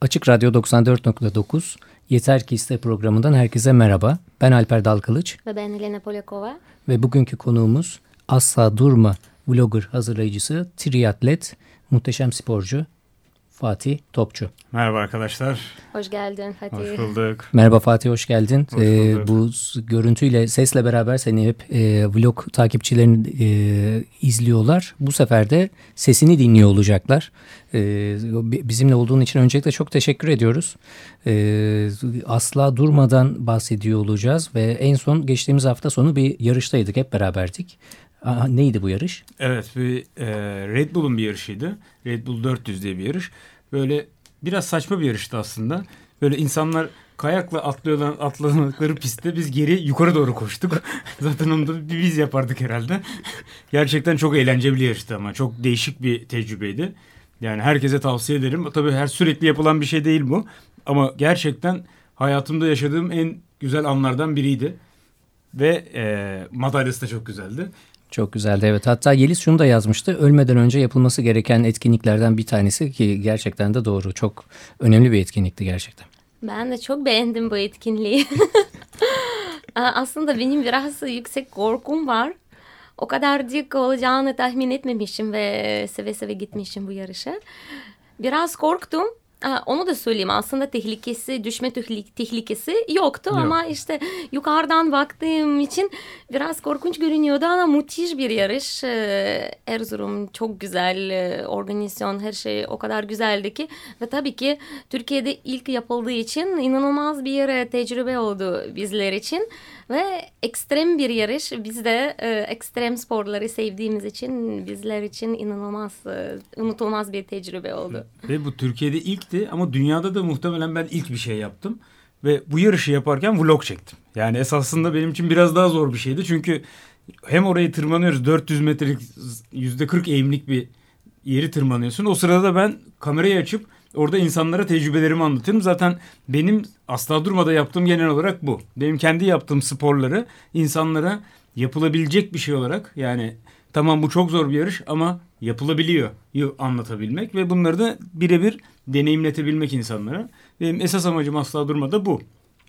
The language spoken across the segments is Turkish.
Açık Radyo 94.9 Yeter Ki İste programından herkese merhaba. Ben Alper Dalkılıç. Ve ben Elena Polyakova. Ve bugünkü konuğumuz Asla Durma vlogger hazırlayıcısı, triatlet, muhteşem sporcu Fatih Topçu. Merhaba arkadaşlar. Hoş geldin Fatih. Hoş bulduk. Merhaba Fatih, hoş geldin. Hoş ee, bu görüntüyle, sesle beraber seni hep e, vlog takipçilerin e, izliyorlar. Bu sefer de sesini dinliyor olacaklar. E, bizimle olduğun için öncelikle çok teşekkür ediyoruz. E, asla durmadan bahsediyor olacağız ve en son geçtiğimiz hafta sonu bir yarıştaydık, hep beraberdik. Aa, neydi bu yarış? Evet bir e, Red Bull'un bir yarışıydı. Red Bull 400 diye bir yarış. Böyle biraz saçma bir yarıştı aslında. Böyle insanlar kayakla atlıyorlar, atladıkları pistte biz geri yukarı doğru koştuk. Zaten onu da biz yapardık herhalde. Gerçekten çok eğlenceli bir yarıştı ama çok değişik bir tecrübeydi. Yani herkese tavsiye ederim. Tabii her sürekli yapılan bir şey değil bu. Ama gerçekten hayatımda yaşadığım en güzel anlardan biriydi. Ve e, madalyası da çok güzeldi. Çok güzeldi evet. Hatta Yeliz şunu da yazmıştı. Ölmeden önce yapılması gereken etkinliklerden bir tanesi ki gerçekten de doğru. Çok önemli bir etkinlikti gerçekten. Ben de çok beğendim bu etkinliği. Aslında benim biraz yüksek korkum var. O kadar dik olacağını tahmin etmemişim ve seve seve gitmişim bu yarışa. Biraz korktum onu da söyleyeyim aslında tehlikesi düşme tehlikesi yoktu Yok. ama işte yukarıdan baktığım için biraz korkunç görünüyordu ama müthiş bir yarış ee, Erzurum çok güzel e, organizasyon her şey o kadar güzeldi ki ve tabii ki Türkiye'de ilk yapıldığı için inanılmaz bir e, tecrübe oldu bizler için ve ekstrem bir yarış. Biz de e, ekstrem sporları sevdiğimiz için bizler için inanılmaz, unutulmaz bir tecrübe oldu. Ve bu Türkiye'de ilkti ama dünyada da muhtemelen ben ilk bir şey yaptım. Ve bu yarışı yaparken vlog çektim. Yani esasında benim için biraz daha zor bir şeydi. Çünkü hem orayı tırmanıyoruz 400 metrelik yüzde 40 eğimlik bir yeri tırmanıyorsun. O sırada ben kamerayı açıp Orada insanlara tecrübelerimi anlatıyorum. Zaten benim asla durmada yaptığım genel olarak bu. Benim kendi yaptığım sporları insanlara yapılabilecek bir şey olarak yani tamam bu çok zor bir yarış ama yapılabiliyor anlatabilmek ve bunları da birebir deneyimletebilmek insanlara. Benim esas amacım asla durmada bu.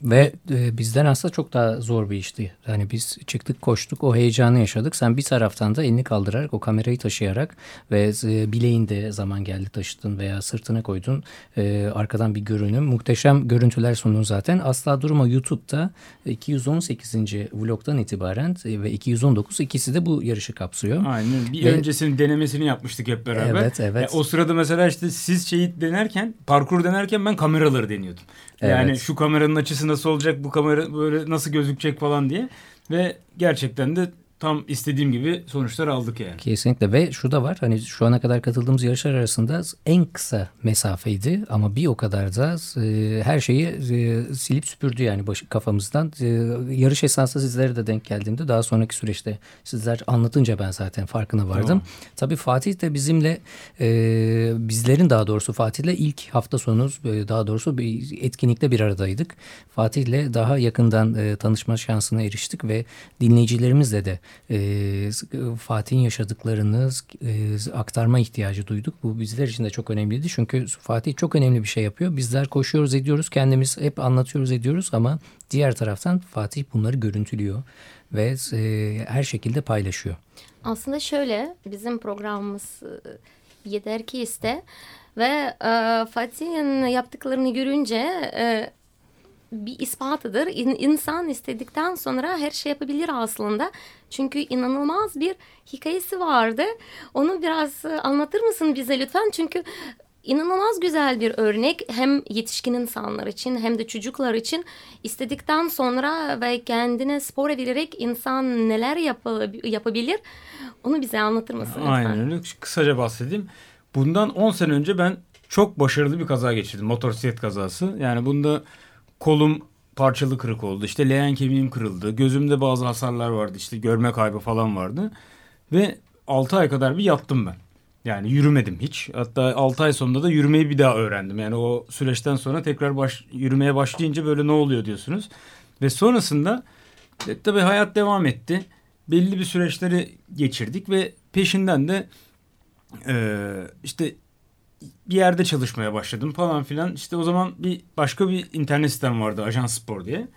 Ve e, bizden aslında çok daha zor bir işti. Yani biz çıktık koştuk o heyecanı yaşadık. Sen bir taraftan da elini kaldırarak o kamerayı taşıyarak ve e, bileğinde zaman geldi taşıdın veya sırtına koydun. E, arkadan bir görünüm. Muhteşem görüntüler sundun zaten. Asla Durma YouTube'da 218. vlogdan itibaren e, ve 219 ikisi de bu yarışı kapsıyor. Aynen. Bir ve, öncesinin denemesini yapmıştık hep beraber. Evet evet. Yani o sırada mesela işte siz şeyi denerken parkur denerken ben kameraları deniyordum. Yani evet. şu kameranın açısı nasıl olacak, bu kamera böyle nasıl gözükecek falan diye. Ve gerçekten de tam istediğim gibi sonuçlar aldık yani. Kesinlikle ve şu da var hani şu ana kadar katıldığımız yarışlar arasında en kısa mesafeydi ama bir o kadar da e, her şeyi e, silip süpürdü yani baş, kafamızdan. E, yarış esnasında sizlere de denk geldiğimde daha sonraki süreçte sizler anlatınca ben zaten farkına vardım. Tamam. Tabii Fatih de bizimle e, bizlerin daha doğrusu Fatih'le ilk hafta sonu e, daha doğrusu bir etkinlikte bir aradaydık. Fatih'le daha yakından e, tanışma şansına eriştik ve dinleyicilerimizle de e, Fatih'in yaşadıklarını e, aktarma ihtiyacı duyduk. Bu bizler için de çok önemliydi. Çünkü Fatih çok önemli bir şey yapıyor. Bizler koşuyoruz ediyoruz kendimiz hep anlatıyoruz ediyoruz ama diğer taraftan Fatih bunları görüntülüyor ve e, her şekilde paylaşıyor. Aslında şöyle bizim programımız e, yeter ki iste ve e, Fatih'in yaptıklarını görünce e, bir ispatıdır. İnsan istedikten sonra her şey yapabilir aslında. Çünkü inanılmaz bir hikayesi vardı. Onu biraz e, anlatır mısın bize lütfen? Çünkü inanılmaz güzel bir örnek hem yetişkin insanlar için hem de çocuklar için istedikten sonra ve kendine spor edilerek insan neler yap yapabilir onu bize anlatır mısın lütfen? Aynen öyle. Kısaca bahsedeyim. Bundan 10 sene önce ben çok başarılı bir kaza geçirdim. Motosiklet kazası. Yani bunda kolum parçalı kırık oldu. İşte leğen kemiğim kırıldı. Gözümde bazı hasarlar vardı. İşte görme kaybı falan vardı. Ve 6 ay kadar bir yattım ben. Yani yürümedim hiç. Hatta 6 ay sonunda da yürümeyi bir daha öğrendim. Yani o süreçten sonra tekrar baş, yürümeye başlayınca böyle ne oluyor diyorsunuz. Ve sonrasında e, tabii hayat devam etti. Belli bir süreçleri geçirdik ve peşinden de e, işte bir yerde çalışmaya başladım falan filan. İşte o zaman bir başka bir internet sitem vardı Ajans Spor diye.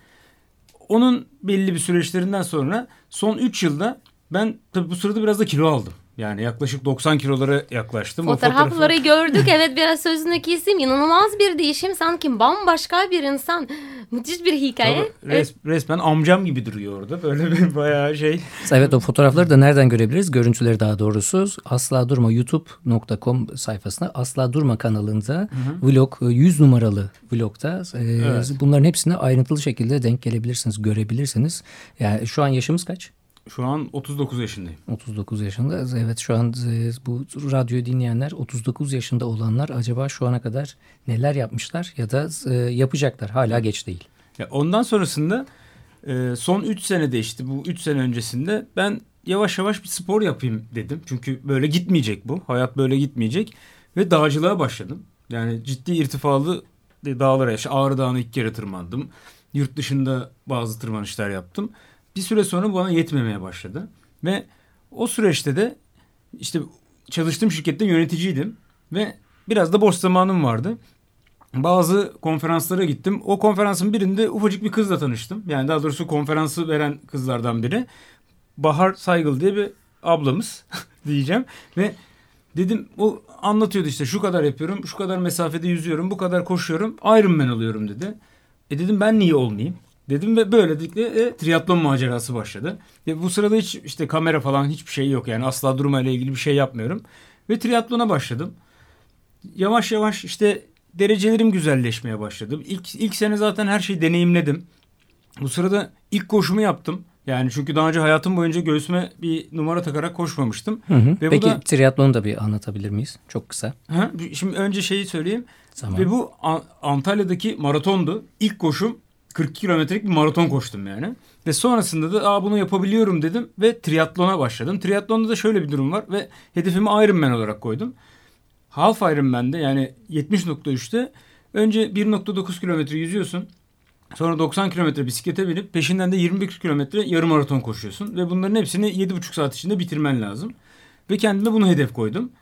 Onun belli bir süreçlerinden sonra son 3 yılda ben tabii bu sırada biraz da kilo aldım. Yani yaklaşık 90 kilolara yaklaştım. Fotoğrafları fotoğrafı... gördük. evet biraz sözünü keseyim. İnanılmaz bir değişim. Sanki bambaşka bir insan. Müthiş bir hikaye. Tabii, res, resmen amcam gibi duruyor orada. Böyle bir bayağı şey. Evet o fotoğrafları da nereden görebiliriz? Görüntüleri daha doğrusu. Asla Durma youtube.com sayfasında Asla Durma kanalında hı hı. vlog 100 numaralı vlogda e, evet. bunların hepsine ayrıntılı şekilde denk gelebilirsiniz, görebilirsiniz. Yani şu an yaşımız kaç? Şu an 39 yaşındayım. 39 yaşında. Evet şu an e, bu radyoyu dinleyenler 39 yaşında olanlar acaba şu ana kadar neler yapmışlar ya da e, yapacaklar. Hala geç değil. Ya ondan sonrasında e, son 3 senede işte bu 3 sene öncesinde ben yavaş yavaş bir spor yapayım dedim. Çünkü böyle gitmeyecek bu. Hayat böyle gitmeyecek. Ve dağcılığa başladım. Yani ciddi irtifalı dağlara, işte Ağrı Dağı'nı ilk kere tırmandım. Yurt dışında bazı tırmanışlar yaptım bir süre sonra bana yetmemeye başladı. Ve o süreçte de işte çalıştığım şirkette yöneticiydim ve biraz da boş zamanım vardı. Bazı konferanslara gittim. O konferansın birinde ufacık bir kızla tanıştım. Yani daha doğrusu konferansı veren kızlardan biri. Bahar Saygıl diye bir ablamız diyeceğim. Ve dedim o anlatıyordu işte şu kadar yapıyorum, şu kadar mesafede yüzüyorum, bu kadar koşuyorum, Ironman oluyorum dedi. E dedim ben niye olmayayım? Dedim ve böylelikle e, triatlon macerası başladı. Ve bu sırada hiç işte kamera falan hiçbir şey yok yani asla durmayla ilgili bir şey yapmıyorum. Ve triatlona başladım. Yavaş yavaş işte derecelerim güzelleşmeye başladı. İlk, ilk sene zaten her şeyi deneyimledim. Bu sırada ilk koşumu yaptım. Yani çünkü daha önce hayatım boyunca göğsüme bir numara takarak koşmamıştım. Hı hı. Ve Peki bu da... triatlonu da bir anlatabilir miyiz? Çok kısa. Ha, şimdi önce şeyi söyleyeyim. Tamam. Ve bu Antalya'daki maratondu. İlk koşum 40 kilometrelik bir maraton koştum yani. Ve sonrasında da Aa, bunu yapabiliyorum dedim ve triatlona başladım. Triatlonda da şöyle bir durum var ve hedefimi Ironman olarak koydum. Half Ironman'de yani 70.3'te önce 1.9 kilometre yüzüyorsun. Sonra 90 kilometre bisiklete binip peşinden de 21 kilometre yarım maraton koşuyorsun. Ve bunların hepsini 7,5 saat içinde bitirmen lazım. Ve kendime bunu hedef koydum.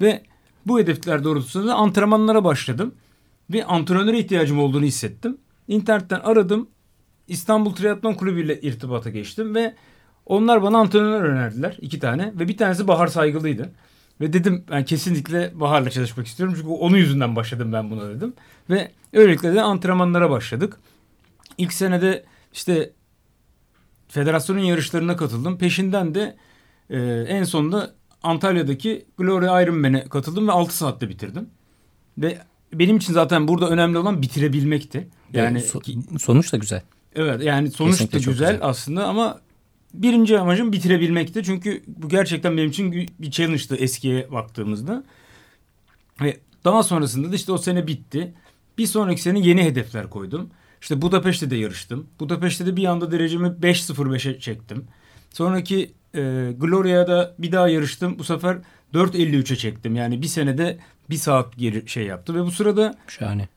Ve bu hedefler doğrultusunda da antrenmanlara başladım. Ve antrenöre ihtiyacım olduğunu hissettim. İnternetten aradım. İstanbul Triatlon Kulübü ile irtibata geçtim ve onlar bana antrenör önerdiler. iki tane ve bir tanesi Bahar Saygılı'ydı. Ve dedim ben kesinlikle Bahar'la çalışmak istiyorum. Çünkü onun yüzünden başladım ben buna dedim. Ve öylelikle de antrenmanlara başladık. İlk senede işte federasyonun yarışlarına katıldım. Peşinden de e, en sonunda Antalya'daki Glory Ironman'e katıldım ve 6 saatte bitirdim. Ve benim için zaten burada önemli olan bitirebilmekti. Yani so, sonuç da güzel. Evet yani sonuç da güzel, güzel aslında ama birinci amacım bitirebilmekti. Çünkü bu gerçekten benim için bir challenge'dı eskiye baktığımızda. Ve daha sonrasında da işte o sene bitti. Bir sonraki sene yeni hedefler koydum. İşte Budapeşte de yarıştım. Budapeşte de bir anda derecemi 5.05'e çektim. Sonraki e, Gloria'da bir daha yarıştım. Bu sefer 4.53'e çektim. Yani bir senede bir saat geri şey yaptı ve bu sırada şahane.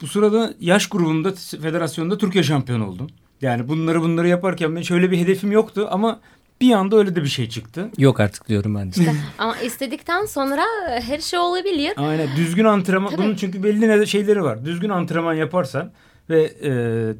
Bu sırada yaş grubunda federasyonda Türkiye şampiyonu oldum. Yani bunları bunları yaparken ben şöyle bir hedefim yoktu ama bir anda öyle de bir şey çıktı. Yok artık diyorum ben de. İşte, ama istedikten sonra her şey olabilir. Aynen düzgün antrenman Tabii. bunun çünkü belli şeyleri var. Düzgün antrenman yaparsan ve e,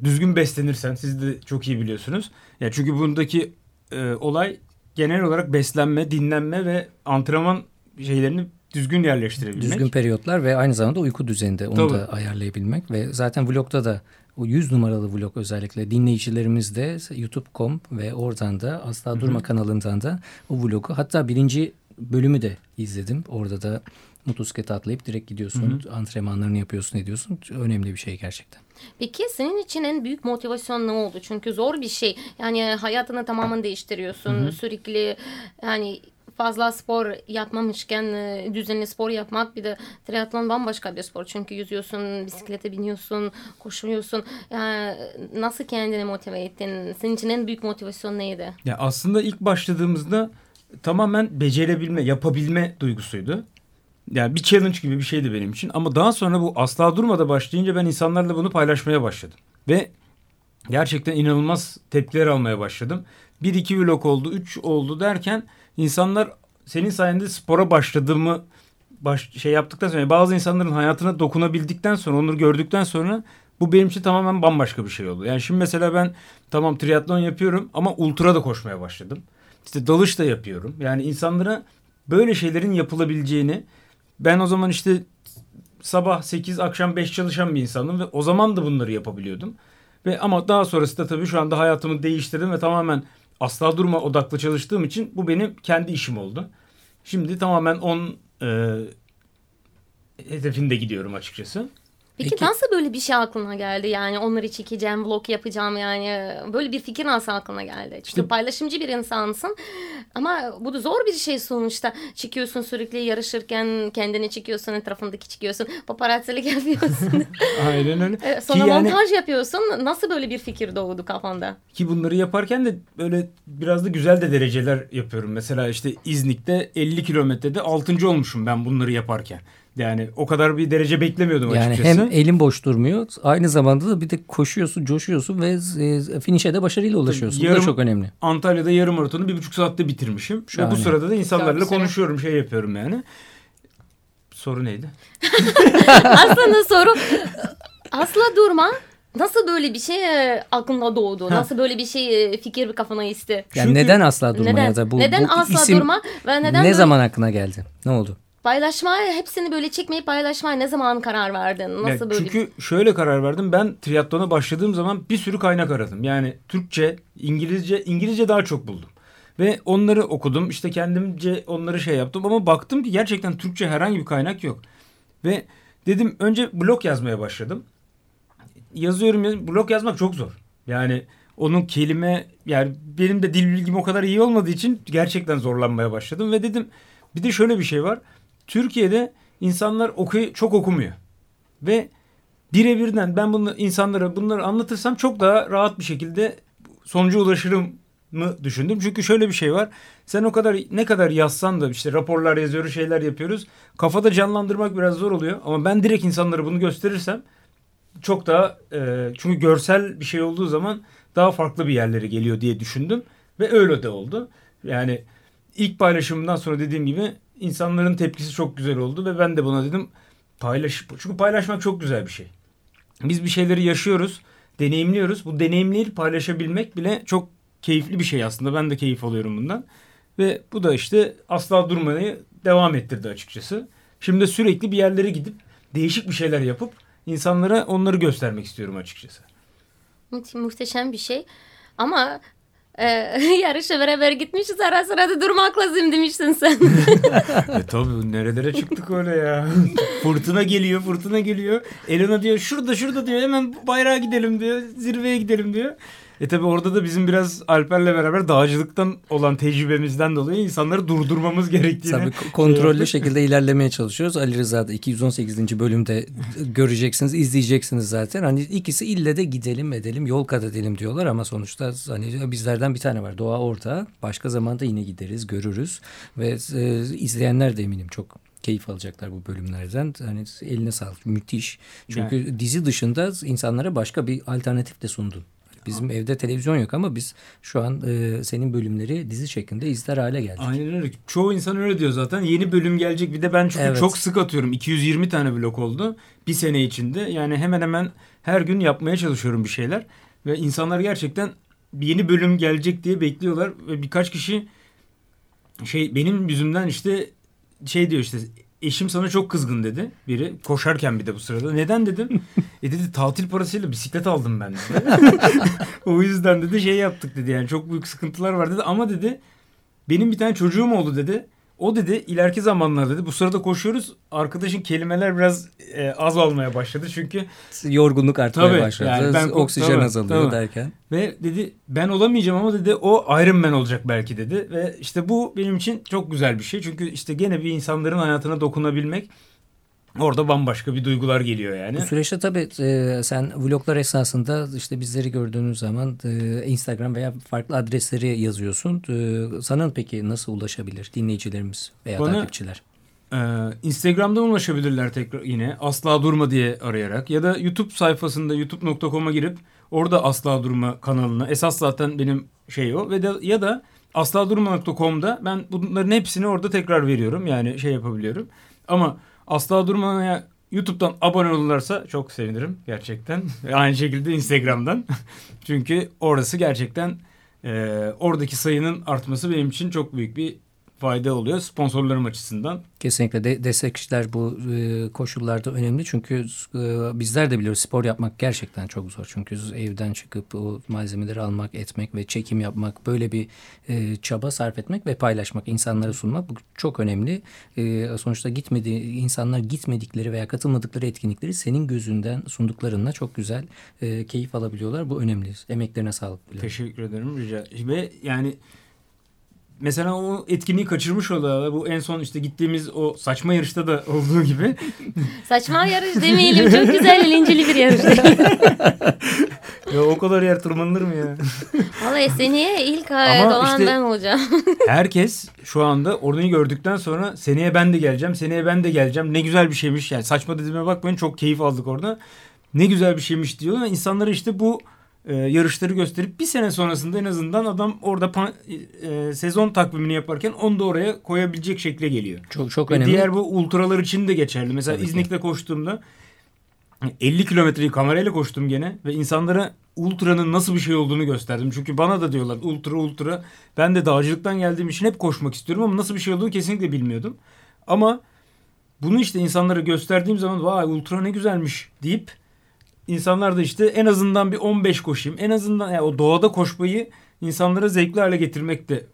düzgün beslenirsen siz de çok iyi biliyorsunuz. Ya çünkü bundaki e, olay genel olarak beslenme, dinlenme ve antrenman şeylerini düzgün yerleştirebilmek. Düzgün periyotlar ve aynı zamanda uyku düzeninde onu Tabii. da ayarlayabilmek ve zaten vlogda da o 100 numaralı vlog özellikle dinleyicilerimiz de youtube.com ve oradan da Asla Durma Hı -hı. kanalından da o vlogu hatta birinci bölümü de izledim. Orada da motosiklete atlayıp direkt gidiyorsun. Hı hı. Antrenmanlarını yapıyorsun ediyorsun. Önemli bir şey gerçekten. Peki senin için en büyük motivasyon ne oldu? Çünkü zor bir şey. Yani hayatını tamamen değiştiriyorsun. Hı hı. Sürekli yani fazla spor yapmamışken e, düzenli spor yapmak bir de triatlon bambaşka bir spor. Çünkü yüzüyorsun, bisiklete biniyorsun, koşuyorsun. Yani nasıl kendini motive ettin? Senin için en büyük motivasyon neydi? Ya aslında ilk başladığımızda tamamen becerebilme, yapabilme duygusuydu. Yani bir challenge gibi bir şeydi benim için. Ama daha sonra bu asla durmada başlayınca ben insanlarla bunu paylaşmaya başladım. Ve gerçekten inanılmaz tepkiler almaya başladım. Bir iki vlog oldu, üç oldu derken insanlar senin sayende spora başladığımı baş, şey yaptıktan sonra bazı insanların hayatına dokunabildikten sonra onları gördükten sonra bu benim için tamamen bambaşka bir şey oldu. Yani şimdi mesela ben tamam triatlon yapıyorum ama ultra da koşmaya başladım. İşte dalış da yapıyorum. Yani insanlara böyle şeylerin yapılabileceğini ben o zaman işte sabah 8 akşam 5 çalışan bir insandım ve o zaman da bunları yapabiliyordum. Ve ama daha sonrası da tabii şu anda hayatımı değiştirdim ve tamamen asla durma odaklı çalıştığım için bu benim kendi işim oldu. Şimdi tamamen on e, hedefinde gidiyorum açıkçası. Peki, Peki- nasıl böyle bir şey aklına geldi? Yani onları çekeceğim, vlog yapacağım yani. Böyle bir fikir nasıl aklına geldi? Çünkü İşte- paylaşımcı bir insansın. Ama bu da zor bir şey sonuçta. Çıkıyorsun sürekli yarışırken kendini çekiyorsun, etrafındaki çekiyorsun. Paparazzilik yapıyorsun. Aynen öyle. E, Sonra Ki yani- montaj yapıyorsun. Nasıl böyle bir fikir doğdu kafanda? Ki bunları yaparken de böyle biraz da güzel de dereceler yapıyorum. Mesela işte İznik'te 50 kilometrede 6. olmuşum ben bunları yaparken. Yani o kadar bir derece beklemiyordum Yani açıkçası. hem elin boş durmuyor aynı zamanda da bir de koşuyorsun, coşuyorsun ve e, finişe de başarıyla ulaşıyorsun. Bu Yarım- da çok önemli. Antalya'da yarım maratonu bir buçuk saatte bitirmişim. Ve Şahane. bu sırada da insanlarla konuşuyorum, şey yapıyorum yani. Soru neydi? Aslında soru asla durma. Nasıl böyle bir şey e, aklına doğdu? Ha. Nasıl böyle bir şey e, fikir bir kafana isti? Yani Çünkü- neden asla durma neden ya da bu, neden bu asla isim durma ve neden ne böyle zaman aklına geldi? Ne oldu? Paylaşmaya hepsini böyle çekmeyi paylaşmaya ne zaman karar verdin? Nasıl Ya böyle? Çünkü şöyle karar verdim. Ben triatlona başladığım zaman bir sürü kaynak aradım. Yani Türkçe, İngilizce, İngilizce daha çok buldum. Ve onları okudum. İşte kendimce onları şey yaptım. Ama baktım ki gerçekten Türkçe herhangi bir kaynak yok. Ve dedim önce blog yazmaya başladım. Yazıyorum, yazıyorum. blog yazmak çok zor. Yani onun kelime yani benim de dil bilgim o kadar iyi olmadığı için gerçekten zorlanmaya başladım. Ve dedim bir de şöyle bir şey var. Türkiye'de insanlar okuy çok okumuyor. Ve birebirden ben bunu insanlara bunları anlatırsam çok daha rahat bir şekilde sonuca ulaşırım mı düşündüm. Çünkü şöyle bir şey var. Sen o kadar ne kadar yazsan da işte raporlar yazıyoruz, şeyler yapıyoruz. Kafada canlandırmak biraz zor oluyor. Ama ben direkt insanlara bunu gösterirsem çok daha e, çünkü görsel bir şey olduğu zaman daha farklı bir yerlere geliyor diye düşündüm. Ve öyle de oldu. Yani ilk paylaşımından sonra dediğim gibi insanların tepkisi çok güzel oldu ve ben de buna dedim paylaş çünkü paylaşmak çok güzel bir şey. Biz bir şeyleri yaşıyoruz, deneyimliyoruz. Bu deneyimleri paylaşabilmek bile çok keyifli bir şey aslında. Ben de keyif alıyorum bundan. Ve bu da işte asla durmayı devam ettirdi açıkçası. Şimdi sürekli bir yerlere gidip değişik bir şeyler yapıp insanlara onları göstermek istiyorum açıkçası. Mu- muhteşem bir şey. Ama e, yarışa beraber gitmişiz ara sıra da durmak lazım demiştin sen. e tabii nerelere çıktık öyle ya. fırtına geliyor, fırtına geliyor. Elena diyor şurada şurada diyor hemen bayrağa gidelim diyor. Zirveye gidelim diyor. E tabii orada da bizim biraz Alper'le beraber dağcılıktan olan tecrübemizden dolayı insanları durdurmamız gerektiğini. Tabii ko- kontrollü şekilde ilerlemeye çalışıyoruz. Ali Rıza'da 218. bölümde göreceksiniz, izleyeceksiniz zaten. Hani ikisi ille de gidelim edelim, yol kat edelim diyorlar ama sonuçta hani bizlerden bir tane var. Doğa orada. Başka zamanda yine gideriz, görürüz ve e, izleyenler de eminim çok keyif alacaklar bu bölümlerden. Hani eline sağlık. Müthiş. Çünkü dizi dışında insanlara başka bir alternatif de sundun. Bizim evde televizyon yok ama biz şu an e, senin bölümleri dizi şeklinde izler hale geldik. Aynen öyle. Çoğu insan öyle diyor zaten. Yeni bölüm gelecek. Bir de ben çünkü Evet. çok sık atıyorum. 220 tane blok oldu. Bir sene içinde. Yani hemen hemen her gün yapmaya çalışıyorum bir şeyler. Ve insanlar gerçekten yeni bölüm gelecek diye bekliyorlar. Ve birkaç kişi şey benim yüzümden işte şey diyor işte eşim sana çok kızgın dedi biri koşarken bir de bu sırada. Neden dedim? e dedi tatil parasıyla bisiklet aldım ben dedi. o yüzden dedi şey yaptık dedi yani çok büyük sıkıntılar var dedi ama dedi benim bir tane çocuğum oldu dedi. O dedi ileriki zamanlar dedi bu sırada koşuyoruz arkadaşın kelimeler biraz e, az olmaya başladı çünkü yorgunluk artmaya Tabii, başladı. yani ben- oksijen tabii, azalıyor tabii. derken. ve dedi ben olamayacağım ama dedi o Iron Man olacak belki dedi ve işte bu benim için çok güzel bir şey çünkü işte gene bir insanların hayatına dokunabilmek orada bambaşka bir duygular geliyor yani. Bu süreçte tabii e, sen vloglar esasında işte bizleri gördüğünüz zaman e, Instagram veya farklı adresleri yazıyorsun. E, sana peki nasıl ulaşabilir dinleyicilerimiz veya Bana- takipçiler? Ee, Instagram'dan ulaşabilirler tekrar yine asla durma diye arayarak ya da YouTube sayfasında youtube.com'a girip orada asla durma kanalına esas zaten benim şey o ve de, ya da asla durma.com'da ben bunların hepsini orada tekrar veriyorum yani şey yapabiliyorum. Ama asla durmaya YouTube'dan abone olurlarsa çok sevinirim gerçekten. Aynı şekilde Instagram'dan. Çünkü orası gerçekten e, oradaki sayının artması benim için çok büyük bir fayda oluyor sponsorlarım açısından. Kesinlikle de, destekçiler bu e, koşullarda önemli çünkü e, bizler de biliyoruz spor yapmak gerçekten çok zor. Çünkü evden çıkıp o malzemeleri almak, etmek ve çekim yapmak böyle bir e, çaba sarf etmek ve paylaşmak, insanlara sunmak bu çok önemli. E, sonuçta gitmedi insanlar gitmedikleri veya katılmadıkları etkinlikleri senin gözünden sunduklarında çok güzel e, keyif alabiliyorlar. Bu önemli. Emeklerine sağlık. Biliyorum. Teşekkür ederim rica. Ve yani mesela o etkinliği kaçırmış oluyorlar. Bu en son işte gittiğimiz o saçma yarışta da olduğu gibi. saçma yarış demeyelim. Çok güzel eğlenceli bir yarış. ya o kadar yer tırmanılır mı ya? Vallahi seneye ilk olan işte ben olacağım. herkes şu anda orayı gördükten sonra seneye ben de geleceğim. Seneye ben de geleceğim. Ne güzel bir şeymiş yani. Saçma dediğime bakmayın çok keyif aldık orada. Ne güzel bir şeymiş diyor. Ama insanlara işte bu e, yarışları gösterip bir sene sonrasında en azından adam orada pan, e, sezon takvimini yaparken onu da oraya koyabilecek şekle geliyor. Çok çok önemli. Diğer bu ultralar için de geçerli. Mesela Tabii İznik'te ki. koştuğumda 50 kilometreyi kamerayla koştum gene ve insanlara ultranın nasıl bir şey olduğunu gösterdim. Çünkü bana da diyorlar ultra ultra. Ben de dağcılıktan geldiğim için hep koşmak istiyorum ama nasıl bir şey olduğunu kesinlikle bilmiyordum. Ama bunu işte insanlara gösterdiğim zaman vay ultra ne güzelmiş deyip insanlar da işte en azından bir 15 koşayım. En azından yani o doğada koşmayı insanlara zevkli hale getirmek de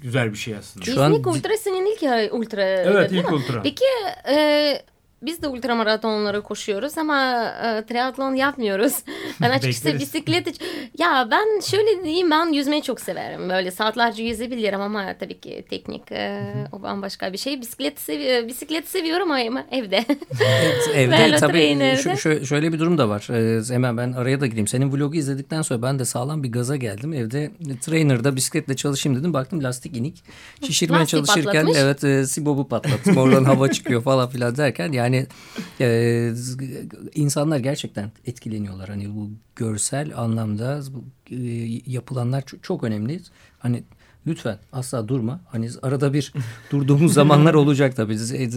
güzel bir şey aslında. Şu an... Ultra senin ilk ultra. Evet ilk mi? ultra. Peki e, biz de ultramaratonlara koşuyoruz ama e, triatlon yapmıyoruz. Ben açıkçası bisiklet ya ben şöyle diyeyim ben yüzmeyi çok severim. Böyle saatlerce yüzebilirim ama tabii ki teknik e, o bambaşka bir şey. Bisiklet sevi bisiklet seviyorum ama evde. Evet, evde tabii şu, şöyle bir durum da var. Ee, hemen ben araya da gireyim. Senin vlogu izledikten sonra ben de sağlam bir gaza geldim. Evde trainer'da bisikletle çalışayım dedim. Baktım lastik inik. Şişirmeye lastik çalışırken patlatmış. evet e, sibobu patlattım. Oradan hava çıkıyor falan filan derken yani yani e, insanlar gerçekten etkileniyorlar. Hani bu görsel anlamda e, yapılanlar çok, çok önemli. Hani lütfen asla durma. Hani arada bir durduğumuz zamanlar olacak tabii.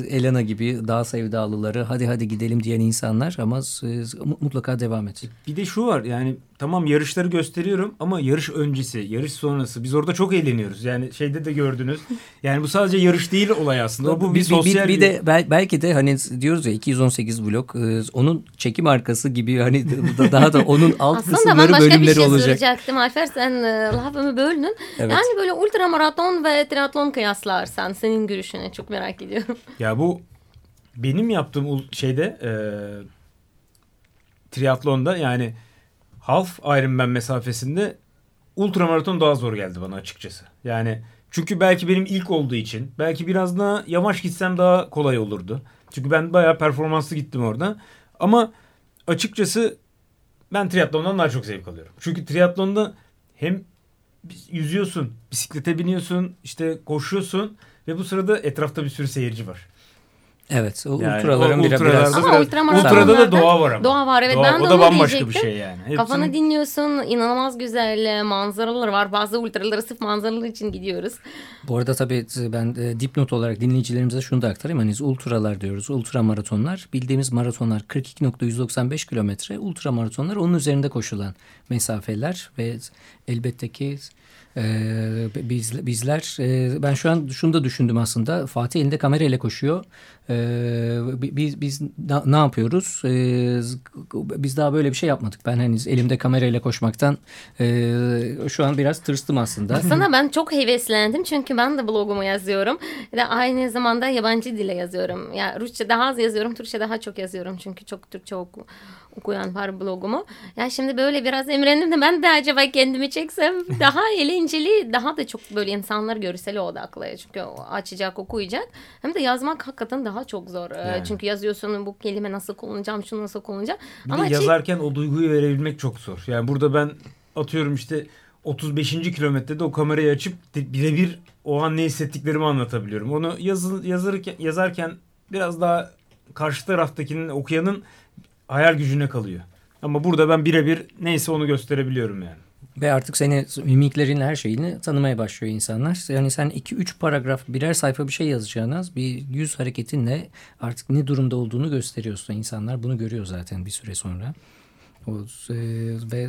Elena gibi daha sevdalıları hadi hadi gidelim diyen insanlar ama mutlaka devam et. Bir de şu var yani tamam yarışları gösteriyorum ama yarış öncesi, yarış sonrası biz orada çok eğleniyoruz. Yani şeyde de gördünüz. Yani bu sadece yarış değil olay aslında. O bu bir, bir sosyal bir, bir de belki de hani diyoruz ya 218 blok e, onun çekim arkası gibi hani daha da onun alt aslında kısımları bölümleri olacak. Aslında ben başka bir şey olacak. soracaktım Alper sen e, lafımı böldün. Evet. Yani böyle ultramaraton ve triatlon kıyaslarsan senin görüşüne çok merak ediyorum. Ya bu benim yaptığım şeyde e, triatlonda yani half Ironman mesafesinde ultramaraton daha zor geldi bana açıkçası. Yani çünkü belki benim ilk olduğu için belki biraz daha yavaş gitsem daha kolay olurdu. Çünkü ben bayağı performanslı gittim orada. Ama açıkçası ben triatlondan daha çok zevk alıyorum. Çünkü triatlonda hem yüzüyorsun, bisiklete biniyorsun, işte koşuyorsun ve bu sırada etrafta bir sürü seyirci var. Evet o yani ultraların bir biraz. Ama ultrada da doğa var ama. Doğa var evet doğa, ben de o da bambaşka bir şey yani. Hepsinin... Kafanı dinliyorsun inanılmaz güzel manzaralar var. Bazı ultraları sırf manzaralar için gidiyoruz. Bu arada tabii ben e, dipnot olarak dinleyicilerimize şunu da aktarayım. Hani ultralar diyoruz ultra maratonlar. Bildiğimiz maratonlar 42.195 kilometre. Ultra maratonlar onun üzerinde koşulan mesafeler ve elbette ki ee, biz, bizler e, ben şu an şunu da düşündüm aslında Fatih elinde kamerayla koşuyor ee, biz biz ne yapıyoruz? Ee, biz daha böyle bir şey yapmadık. Ben henüz elimde kamerayla koşmaktan e, şu an biraz tırstım aslında. Sana ben çok heveslendim çünkü ben de blogumu yazıyorum ve aynı zamanda yabancı dile yazıyorum. Ya yani Rusça daha az yazıyorum Türkçe daha çok yazıyorum çünkü çok Türkçe oku okuyan var blogumu. Ya şimdi böyle biraz emrendim de ben de acaba kendimi çeksem daha eğlenceli, daha da çok böyle insanlar görseli odaklı. Çünkü açacak, okuyacak. Hem de yazmak hakikaten daha çok zor. Ee, yani. Çünkü yazıyorsun bu kelime nasıl kullanacağım, şunu nasıl kullanacağım. Bir Ama de yazarken o duyguyu verebilmek çok zor. Yani burada ben atıyorum işte 35. kilometrede o kamerayı açıp birebir o an ne hissettiklerimi anlatabiliyorum. Onu yazı, yazarken, yazarken biraz daha karşı taraftakinin okuyanın hayal gücüne kalıyor. Ama burada ben birebir neyse onu gösterebiliyorum yani. Ve artık seni mimiklerin her şeyini tanımaya başlıyor insanlar. Yani sen 2-3 paragraf birer sayfa bir şey yazacağına bir yüz hareketinle artık ne durumda olduğunu gösteriyorsun. İnsanlar bunu görüyor zaten bir süre sonra. O, e, ve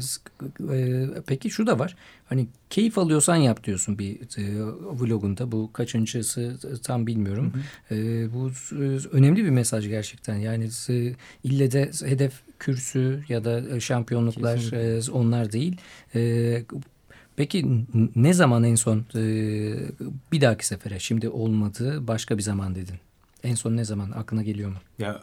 e, peki şu da var. Hani keyif alıyorsan yap diyorsun bir e, vlogunda. Bu kaçıncısı tam bilmiyorum. Hı hı. E, bu e, önemli bir mesaj gerçekten. Yani e, ille de hedef kürsü ya da şampiyonluklar e, onlar değil. E, peki ne zaman en son e, bir dahaki sefere şimdi olmadı başka bir zaman dedin. En son ne zaman aklına geliyor mu? Ya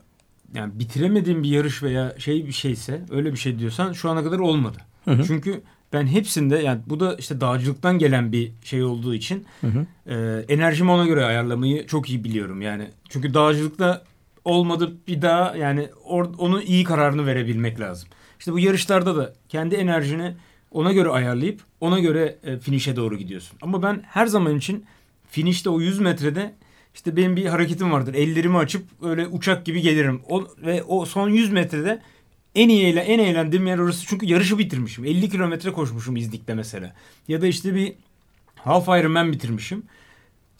yani bitiremediğim bir yarış veya şey bir şeyse öyle bir şey diyorsan şu ana kadar olmadı. Hı hı. Çünkü ben hepsinde yani bu da işte dağcılıktan gelen bir şey olduğu için hı hı. E, enerjimi ona göre ayarlamayı çok iyi biliyorum. Yani çünkü dağcılıkta olmadı bir daha yani or, onun iyi kararını verebilmek lazım. İşte bu yarışlarda da kendi enerjini ona göre ayarlayıp ona göre e, finişe doğru gidiyorsun. Ama ben her zaman için finişte o 100 metrede işte benim bir hareketim vardır. Ellerimi açıp öyle uçak gibi gelirim. O, ve o son 100 metrede en iyi eğlen, en eğlendiğim yer orası. Çünkü yarışı bitirmişim. 50 kilometre koşmuşum İznik'te mesela. Ya da işte bir half Ironman bitirmişim.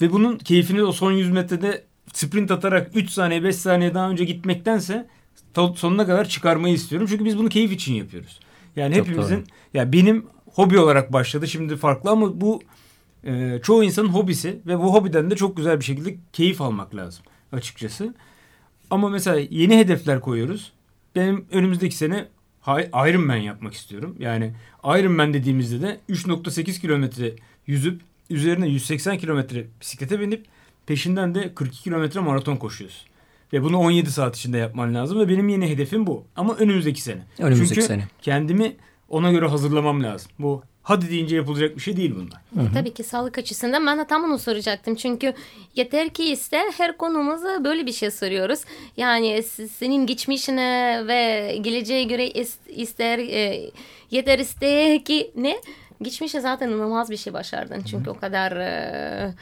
Ve bunun keyfini o son 100 metrede sprint atarak 3 saniye 5 saniye daha önce gitmektense sonuna kadar çıkarmayı istiyorum. Çünkü biz bunu keyif için yapıyoruz. Yani Çok hepimizin doğru. ya benim hobi olarak başladı. Şimdi farklı ama bu e, çoğu insanın hobisi ve bu hobiden de çok güzel bir şekilde keyif almak lazım açıkçası. Ama mesela yeni hedefler koyuyoruz. Benim önümüzdeki sene Ironman yapmak istiyorum. Yani Ironman dediğimizde de 3.8 kilometre yüzüp üzerine 180 kilometre bisiklete binip peşinden de 42 kilometre maraton koşuyoruz. Ve bunu 17 saat içinde yapman lazım ve benim yeni hedefim bu. Ama önümüzdeki sene. Önümüzdeki Çünkü sene. kendimi ona göre hazırlamam lazım. Bu hadi deyince yapılacak bir şey değil bunlar. Hı hı. Tabii ki sağlık açısından ben de tam onu soracaktım. Çünkü yeter ki iste her konumuza böyle bir şey soruyoruz. Yani senin geçmişine ve geleceğe göre ister e, yeter iste ki ne? Geçmişe zaten inanılmaz bir şey başardın. Çünkü hı hı. o kadar... E,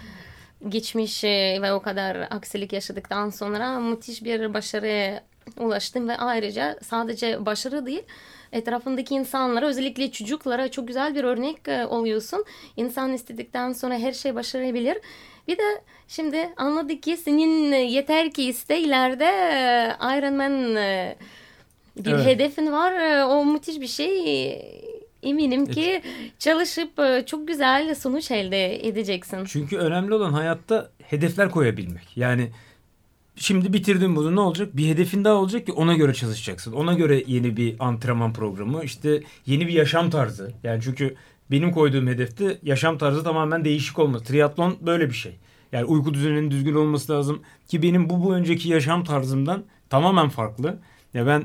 geçmiş ve o kadar aksilik yaşadıktan sonra müthiş bir başarıya ulaştın ve ayrıca sadece başarı değil etrafındaki insanlara özellikle çocuklara çok güzel bir örnek e, oluyorsun. İnsan istedikten sonra her şey başarabilir. Bir de şimdi anladık ki senin yeter ki iste ileride e, Ironman bir evet. hedefin var. O müthiş bir şey eminim ki çalışıp e, çok güzel sonuç elde edeceksin. Çünkü önemli olan hayatta hedefler koyabilmek. Yani şimdi bitirdin bunu ne olacak? Bir hedefin daha olacak ki ona göre çalışacaksın. Ona göre yeni bir antrenman programı, işte yeni bir yaşam tarzı. Yani çünkü benim koyduğum hedefte yaşam tarzı tamamen değişik olması. Triatlon böyle bir şey. Yani uyku düzeninin düzgün olması lazım ki benim bu bu önceki yaşam tarzımdan tamamen farklı. Ya ben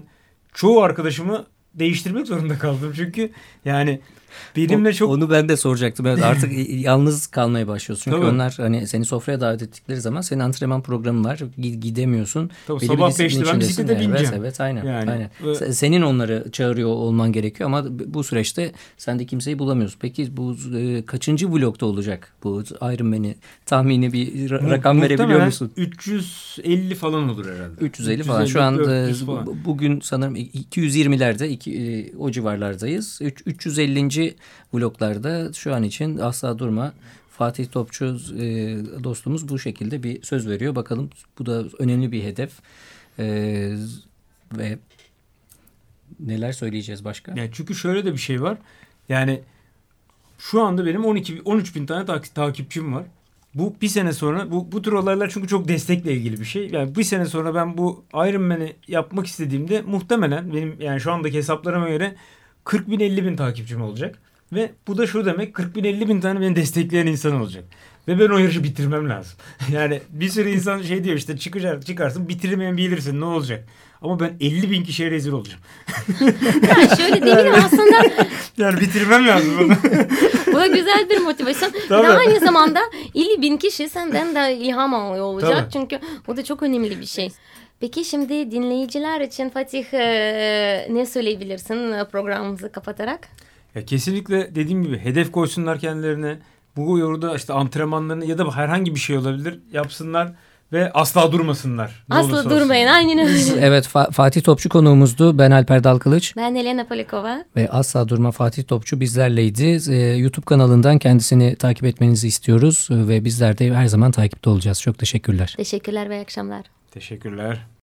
çoğu arkadaşımı değiştirmek zorunda kaldım. Çünkü yani benimle çok... Onu ben de soracaktım. Evet, artık yalnız kalmaya başlıyorsun. Çünkü Tabii. onlar hani seni sofraya davet ettikleri zaman senin antrenman programı var. Gidemiyorsun. Tabii, Belli sabah 5'te ben bisiklete bineceğim. Evet, evet aynen. Yani, aynen. Ve... Senin onları çağırıyor olman gerekiyor ama bu süreçte sen de kimseyi bulamıyorsun. Peki bu e, kaçıncı blokta olacak bu Ironman'i tahmini bir ra rakam verebiliyor musun? 350 falan olur herhalde. 350, 350 falan. Şu anda falan. bugün sanırım 220'lerde iki, e, o civarlardayız. 3, 350. vloglarda şu an için asla durma. Fatih Topçu e, dostumuz bu şekilde bir söz veriyor. Bakalım bu da önemli bir hedef. E, ve neler söyleyeceğiz başka? Yani çünkü şöyle de bir şey var. Yani şu anda benim 12 13 bin tane takipçim var bu bir sene sonra bu, bu tür olaylar çünkü çok destekle ilgili bir şey. Yani bir sene sonra ben bu Iron Man'i yapmak istediğimde muhtemelen benim yani şu andaki hesaplarıma göre 40 bin 50 bin takipçim olacak. Ve bu da şu demek 40 bin 50 bin tane beni destekleyen insan olacak. Ve ben o yarışı bitirmem lazım. yani bir sürü insan şey diyor işte çıkacak, çıkarsın bitirmeyen bilirsin ne olacak. Ama ben 50 bin kişiye rezil olacağım. yani şöyle değil mi aslında? yani bitirmem lazım bunu. Bu da güzel bir motivasyon. Tabii. Ve aynı zamanda 50 bin kişi senden de ilham alıyor olacak. Tabii. Çünkü bu da çok önemli bir şey. Peki şimdi dinleyiciler için Fatih ne söyleyebilirsin programımızı kapatarak? Ya kesinlikle dediğim gibi hedef koysunlar kendilerine. Bu yolda işte antrenmanlarını ya da herhangi bir şey olabilir yapsınlar ve asla durmasınlar. Ne Asla durmayın aynen öyle. Evet Fa- Fatih Topçu konuğumuzdu. Ben Alper Dalkılıç Ben Elena Polikova. ve asla durma Fatih Topçu bizlerleydi. Ee, YouTube kanalından kendisini takip etmenizi istiyoruz ve bizler de her zaman takipte olacağız. Çok teşekkürler. Teşekkürler ve akşamlar. Teşekkürler.